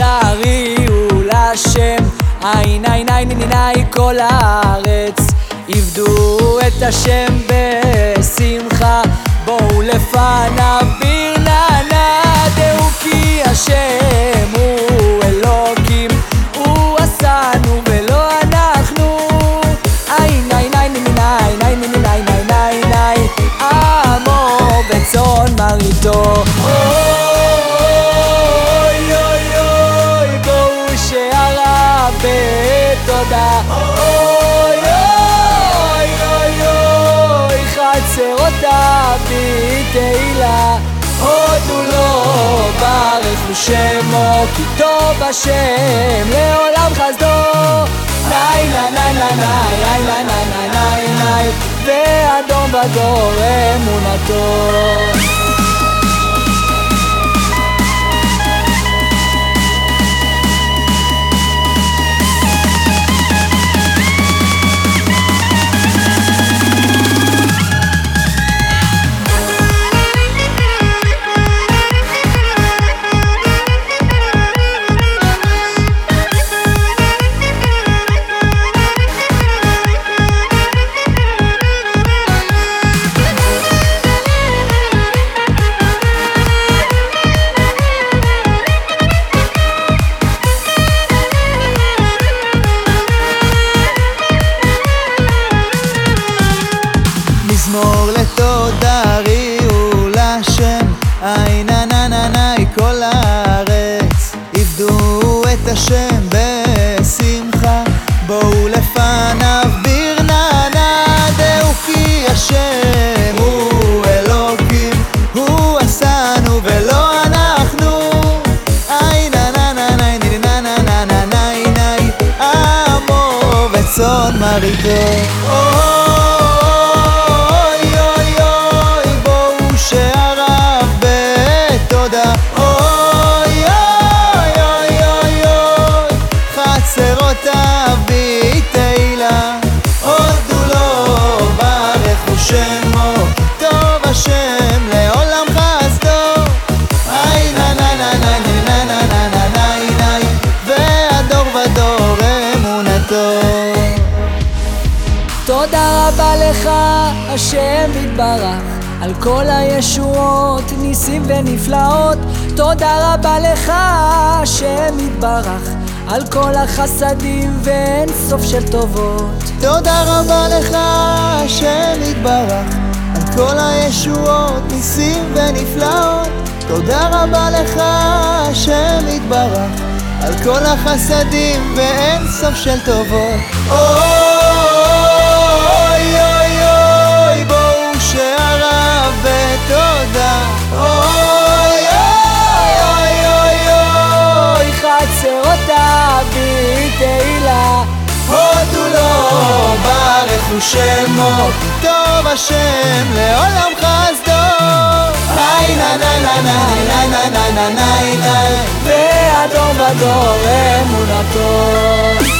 מזמור לתודה ריעו לשם עין עין עין עין עין כל הארץ. עבדו את השם בשמחה אותה אוי אוי אוי אוי חצר אותה בתהילה עוד הוא לא ברך ושמו כי טוב השם לעולם חסדו ניילה ניילה ניילה ניילה ניילה ואדום ודור אמונתו מזמור לתודה ריעו לשם עין ענננאי כל הארץ עבדו את השם בשמחה בואו לפניו ברננה דעו כי השם הוא אלוקים הוא עשנו ולא אנחנו עין ענננאי ננננננאי נאי עמו וצאן מרעיתו השם יתברך, על כל הישועות, ניסים ונפלאות. תודה רבה לך, השם יתברך, על כל החסדים ואין סוף של טובות. תודה רבה לך, השם יתברך, על כל הישועות, ניסים ונפלאות. תודה רבה לך, השם יתברך, על כל החסדים ואין סוף של טובות. אוי שמו, טוב השם לעולם חסדו. איי נה נה נה נה נה נה נה נה נה נה ואדום ודור אמונתו.